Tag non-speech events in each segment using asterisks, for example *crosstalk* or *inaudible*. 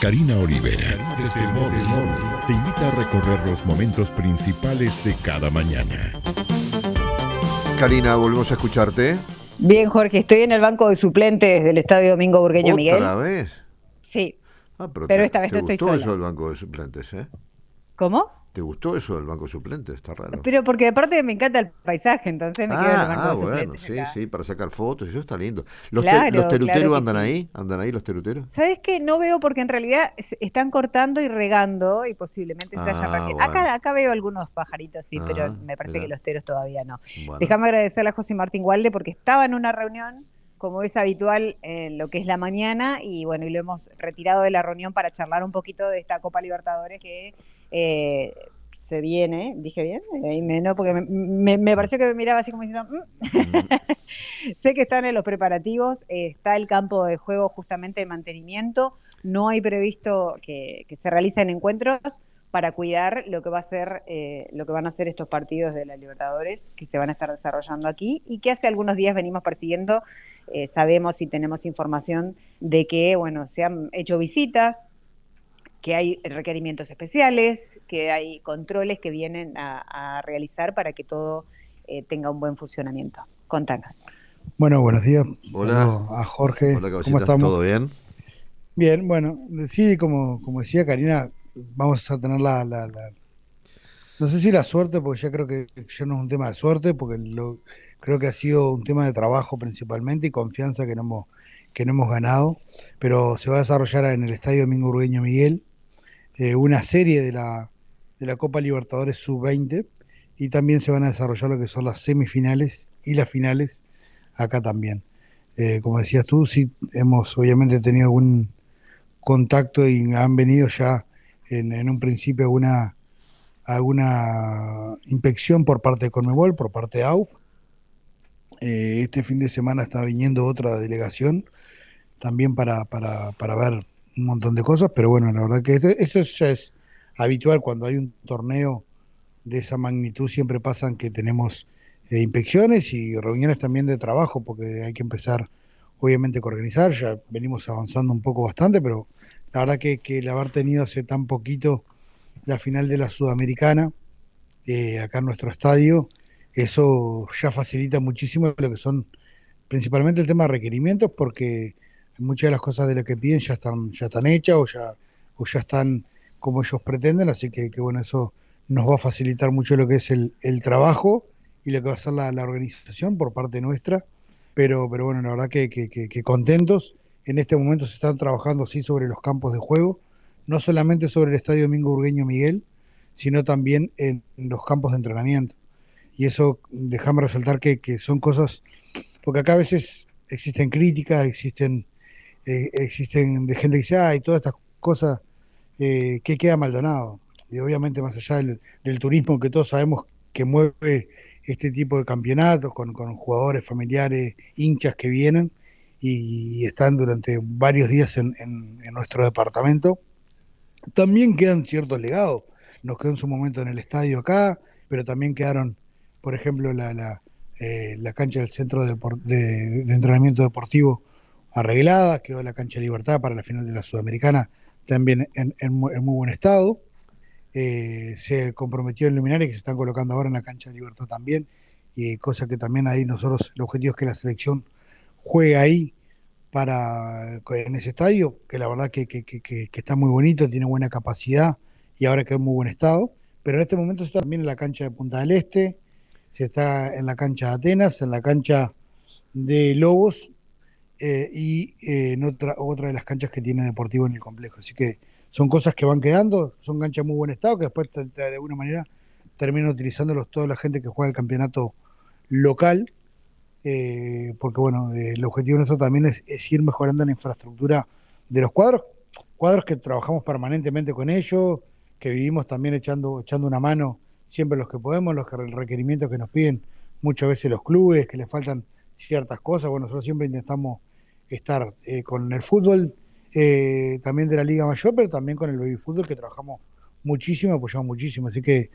Karina Olivera, desde el móvil, te invita a recorrer los momentos principales de cada mañana. Karina, volvemos a escucharte. Bien, Jorge, estoy en el banco de suplentes del Estadio Domingo Burgueño Miguel. ¿Otra vez? Sí. Ah, Pero te- esta vez te no estoy sola. eso del banco de suplentes, eh? ¿Cómo? ¿Te gustó eso del banco de suplentes? Está raro. Pero porque aparte me encanta el paisaje, entonces me quedo en el ah, banco ah, bueno, sí, acá. sí, para sacar fotos, eso está lindo. ¿Los, te- Claro, los teruteros claro andan sí. ahí? ¿Andan ahí los teruteros? ¿Sabes qué? No veo porque en realidad están cortando y regando y posiblemente se haya Ah, bueno. Acá, acá veo algunos pajaritos, sí, Ah, pero me parece que los teros todavía no. Bueno. Déjame agradecerle a José Martín Gualde porque estaba en una reunión, como es habitual en lo que es la mañana, y bueno, y lo hemos retirado de la reunión para charlar un poquito de esta Copa Libertadores que eh, se viene, dije bien, ahí me, no, porque me, me- me pareció que me miraba así como diciendo, "Mm". *laughs* sé que están en los preparativos, eh, está el campo de juego justamente de mantenimiento, no hay previsto que, que se realicen encuentros para cuidar lo que va a ser eh, lo que van a ser estos partidos de la Libertadores que se van a estar desarrollando aquí y que hace algunos días venimos persiguiendo. Eh, sabemos y tenemos información de que bueno se han hecho visitas que hay requerimientos especiales que hay controles que vienen a, a realizar para que todo eh, tenga un buen funcionamiento contanos Bueno, buenos días. Hola. Saludo a Jorge. Hola, ¿Cómo estamos? ¿todo bien? Bien, bueno, sí, como, como decía Karina, vamos a tener la, la- la- no sé si la suerte, porque ya creo que ya no es un tema de suerte, porque lo, creo que ha sido un tema de trabajo principalmente y confianza que no hemos, que no hemos ganado, pero se va a desarrollar en el Estadio Domingo Urgueño Miguel eh, una serie de la, de la Copa Libertadores Sub-20 y también se van a desarrollar lo que son las semifinales y las finales acá también. Eh, como decías tú, sí hemos obviamente tenido algún contacto y han venido ya en, en un principio alguna alguna inspección por parte de Conmebol, por parte de AUF. Eh, este fin de semana está viniendo otra delegación también para, para, para ver un montón de cosas, pero bueno, la verdad que eso ya es habitual cuando hay un torneo de esa magnitud, siempre pasan que tenemos eh, inspecciones y reuniones también de trabajo, porque hay que empezar obviamente que organizar, ya venimos avanzando un poco bastante, pero la verdad que, que el haber tenido hace tan poquito la final de la Sudamericana eh, acá en nuestro estadio, eso ya facilita muchísimo lo que son principalmente el tema de requerimientos, porque muchas de las cosas de las que piden ya están, ya están hechas o ya, o ya están como ellos pretenden, así que, bueno, eso nos va a facilitar mucho lo que es el, el trabajo y lo que va a ser la, organización por parte nuestra pero, pero bueno, la verdad que, que- que- contentos. En este momento se están trabajando sí sobre los campos de juego, no solamente sobre el Estadio Domingo Urgueño Miguel, sino también en, los campos de entrenamiento. Y eso, déjame resaltar que, que son cosas, porque acá a veces existen críticas, existen, eh, existen de gente que dice, ah, y todas estas cosas eh, que queda Maldonado. Y obviamente más allá del, turismo que todos sabemos que mueve este tipo de campeonatos con, con jugadores familiares, hinchas que vienen y, están durante varios días en, en- nuestro departamento. También quedan ciertos legados. Nos quedó en su momento en el estadio acá, pero también quedaron, por ejemplo, la, la, eh, la cancha del centro de- de entrenamiento deportivo arreglada, quedó la cancha de Libertad para la final de la Sudamericana también en, en mu- en muy buen estado. Eh, se comprometió en luminaria que se están colocando ahora en la cancha de Libertad también, y cosa que también ahí nosotros, el objetivo es que la selección juegue ahí para en ese estadio, que la verdad que- que- que está muy bonito, tiene buena capacidad y ahora quedó en muy buen estado, pero en este momento se está también en la cancha de Punta del Este, se está en la cancha de Atenas, en la cancha de Lobos eh, y eh, en otra, otra de las canchas que tiene Deportivo en el complejo. Así que son cosas que van quedando, son canchas de muy buen estado, que después de alguna manera termina utilizándolos toda la gente que juega el campeonato local, eh, porque bueno, eh, el objetivo nuestro también es, es ir mejorando la infraestructura de los cuadros, cuadros que trabajamos permanentemente con ellos, que vivimos también echando, echando una mano siempre los que podemos, los que- requerimientos que nos piden muchas veces los clubes, que les faltan ciertas cosas, bueno, nosotros siempre intentamos estar eh, con el fútbol eh, también de la Liga Mayor, pero también con el baby fútbol que trabajamos muchísimo, apoyamos muchísimo, así que,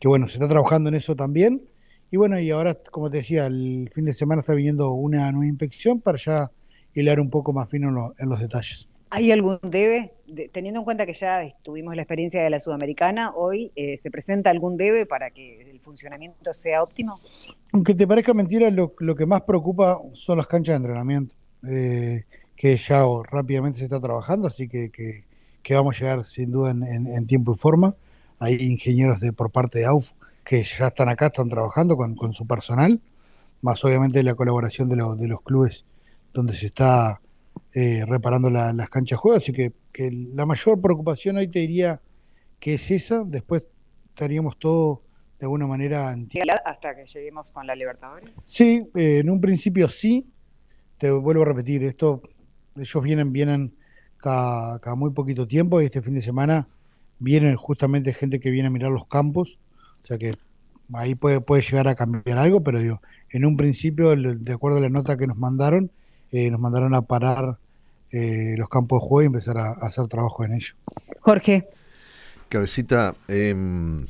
que bueno, se está trabajando en eso también. Y bueno, y ahora, como te decía, el fin de semana está viniendo una nueva inspección para ya hilar un poco más fino en, lo- en los detalles. ¿Hay algún debe teniendo en cuenta que ya tuvimos la experiencia de la Sudamericana, hoy eh, se presenta algún debe para que el funcionamiento sea óptimo. Aunque te parezca mentira, lo, que más preocupa son las canchas de entrenamiento, eh, que ya rápidamente se está trabajando, así que, que, vamos a llegar sin duda en, tiempo y forma. Hay ingenieros de por parte de AUF que ya están acá, están trabajando con, con su personal, más obviamente la colaboración de, de los clubes donde se está eh, reparando las canchas de juego, así que, la mayor preocupación hoy te diría que es esa, después estaríamos todo de alguna manera... Hasta que lleguemos con la Libertadores. Sí, eh, en un principio sí, te vuelvo a repetir, esto ellos vienen, vienen cada, muy poquito tiempo y este fin de semana vienen justamente gente que viene a mirar los campos, o sea que ahí puede, puede llegar a cambiar algo, pero digo, en un principio, de acuerdo a la nota que nos mandaron, eh, nos mandaron a parar eh, los campos de juego y empezar a, hacer trabajo en ello. Jorge. Cabecita, em,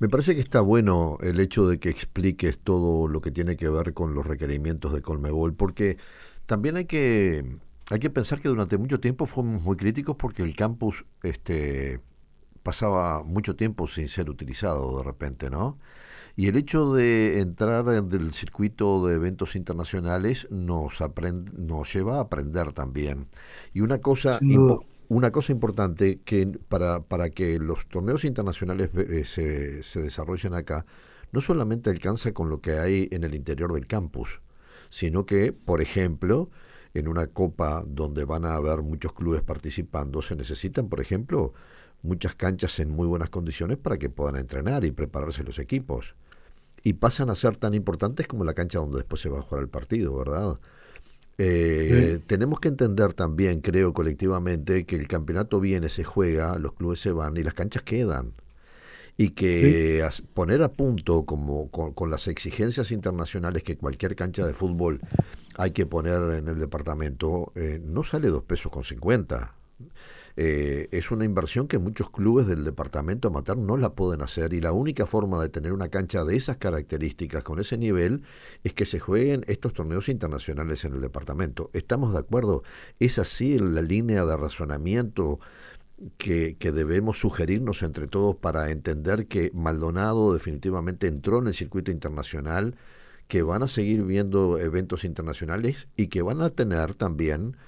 me parece que está bueno el hecho de que expliques todo lo que tiene que ver con los requerimientos de Colmebol, porque también hay que, hay que pensar que durante mucho tiempo fuimos muy críticos porque el campus este, pasaba mucho tiempo sin ser utilizado de repente, ¿no? Y el hecho de entrar en el circuito de eventos internacionales nos, nos lleva a aprender también. Y una cosa, una cosa importante que para, para que los torneos internacionales eh, se, se desarrollen acá, no solamente alcanza con lo que hay en el interior del campus, sino que, por ejemplo, en una copa donde van a haber muchos clubes participando, se necesitan, por ejemplo, muchas canchas en muy buenas condiciones para que puedan entrenar y prepararse los equipos. Y pasan a ser tan importantes como la cancha donde después se va a jugar el partido, ¿verdad? Eh, tenemos que entender también, creo colectivamente, que el campeonato viene, se juega, los clubes se van y las canchas quedan. Y que poner a punto como con, las exigencias internacionales que cualquier cancha de fútbol hay que poner en el departamento, eh, no sale dos pesos con cincuenta. Eh, es una inversión que muchos clubes del departamento amateur no la pueden hacer y la única forma de tener una cancha de esas características, con ese nivel, es que se jueguen estos torneos internacionales en el departamento. ¿Estamos de acuerdo? ¿Es así la línea de razonamiento? Que, que, debemos sugerirnos entre todos para entender que Maldonado definitivamente entró en el circuito internacional, que van a seguir viendo eventos internacionales y que van a tener también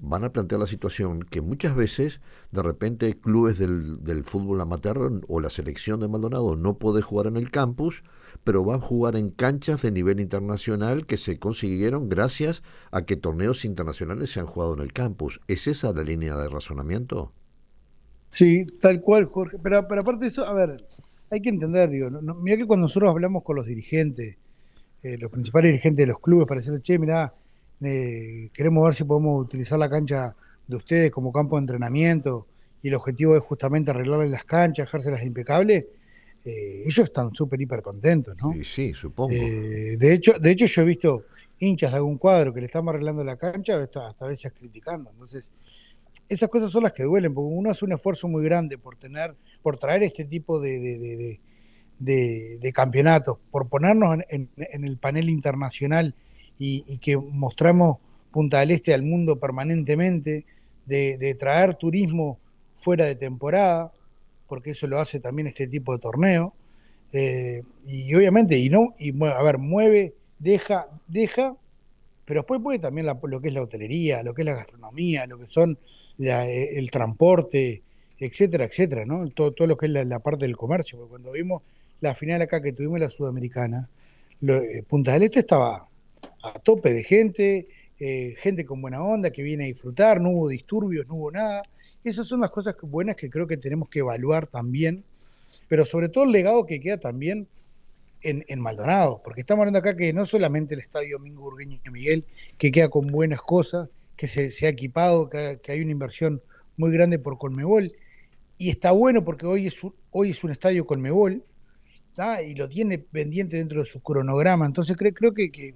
van a plantear la situación que muchas veces de repente clubes del, del, fútbol amateur o la selección de Maldonado no puede jugar en el campus, pero va a jugar en canchas de nivel internacional que se consiguieron gracias a que torneos internacionales se han jugado en el campus. ¿Es esa la línea de razonamiento? Sí, tal cual, Jorge. Pero, pero aparte de eso, a ver, hay que entender, digo, mira que cuando nosotros hablamos con los dirigentes, eh, los principales dirigentes de los clubes, para decirle, che, mira, eh, queremos ver si podemos utilizar la cancha de ustedes como campo de entrenamiento y el objetivo es justamente arreglarles las canchas, dejárselas impecables, eh, ellos están súper, hiper contentos, ¿no? Sí, sí, supongo. Eh, de, hecho, de hecho, yo he visto hinchas de algún cuadro que le estamos arreglando la cancha, hasta, hasta a veces criticando. Entonces, esas cosas son las que duelen, porque uno hace un esfuerzo muy grande por tener, por traer este tipo de, de, campeonatos, por ponernos en, el panel internacional y, que mostramos Punta del Este al mundo permanentemente, de, traer turismo fuera de temporada, porque eso lo hace también este tipo de torneo. Eh, y obviamente, y no, y a ver, mueve, deja, deja, pero después puede también lo que es la hotelería, lo que es la gastronomía, lo que son el transporte, etcétera, etcétera, ¿no? Todo, todo lo que es la, parte del comercio, porque cuando vimos la final acá que tuvimos la Sudamericana, eh, Punta del Este estaba a tope de gente, eh, gente con buena onda que viene a disfrutar, no hubo disturbios, no hubo nada. Esas son las cosas buenas que creo que tenemos que evaluar también, pero sobre todo el legado que queda también en, Maldonado, porque estamos hablando acá que no solamente el Estadio Domingo Urgueño Miguel, que queda con buenas cosas, que se, ha equipado, que, hay una inversión muy grande por Colmebol, y está bueno porque hoy es un, hoy es un estadio Colmebol, y lo tiene pendiente dentro de su cronograma, entonces creo, creo que, que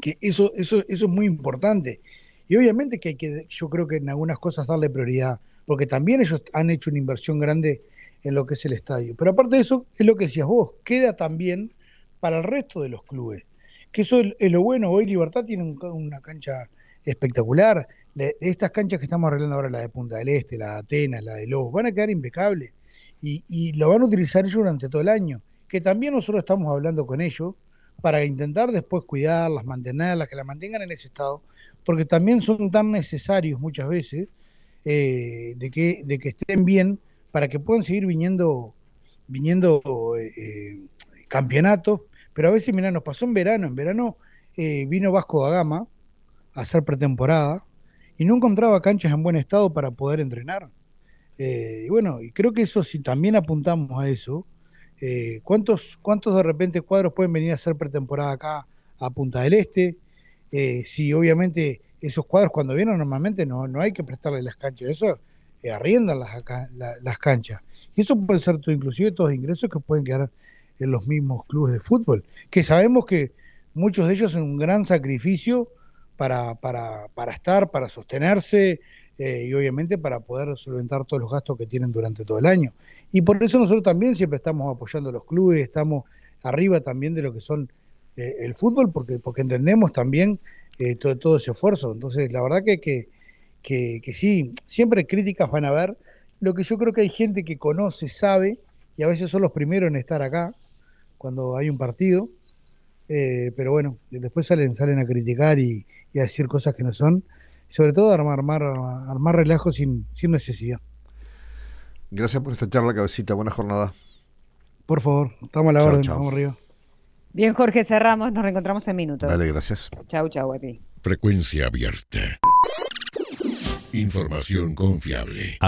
que eso, eso, eso es muy importante. Y obviamente que hay que, yo creo que en algunas cosas darle prioridad, porque también ellos han hecho una inversión grande en lo que es el estadio. Pero aparte de eso, es lo que decías vos, queda también para el resto de los clubes. Que eso es, lo bueno, hoy Libertad tiene una cancha espectacular, estas canchas que estamos arreglando ahora, la de Punta del Este, la de Atenas, la de Lobos, van a quedar impecables y, y lo van a utilizar ellos durante todo el año. Que también nosotros estamos hablando con ellos para intentar después cuidarlas, mantenerlas, que las mantengan en ese estado, porque también son tan necesarios muchas veces eh, de, que, de que estén bien para que puedan seguir viniendo, viniendo eh, eh, campeonatos. Pero a veces, mira, nos pasó en verano. En verano vino Vasco da Gama a hacer pretemporada y no encontraba canchas en buen estado para poder entrenar. y bueno, y creo que eso, si también apuntamos a eso, ¿cuántos, ¿cuántos de repente cuadros pueden venir a hacer pretemporada acá a Punta del Este? si obviamente esos cuadros cuando vienen normalmente no, no hay que prestarle las canchas, eso eh, arriendan las, las canchas. Y eso puede ser inclusive todos ingresos que pueden quedar en los mismos clubes de fútbol, que sabemos que muchos de ellos son un gran sacrificio para, para, para estar, para sostenerse eh, y obviamente para poder solventar todos los gastos que tienen durante todo el año. Y por eso nosotros también siempre estamos apoyando a los clubes, estamos arriba también de lo que son eh, el fútbol, porque, porque entendemos también eh, todo, ese esfuerzo. Entonces, la verdad que, que, que, sí, siempre críticas van a haber. Lo que yo creo que hay gente que conoce, sabe, y a veces son los primeros en estar acá cuando hay un partido. Eh, pero bueno, después salen, salen a criticar y, a decir cosas que no son. Sobre todo armar, armar, armar relajo sin, sin necesidad. Gracias por esta charla, cabecita. Buena jornada. Por favor, estamos a la orden. Vamos arriba. Bien, Jorge, cerramos. Nos reencontramos en minutos. Dale, gracias. Chau, chau, a ti. Frecuencia abierta. Información confiable.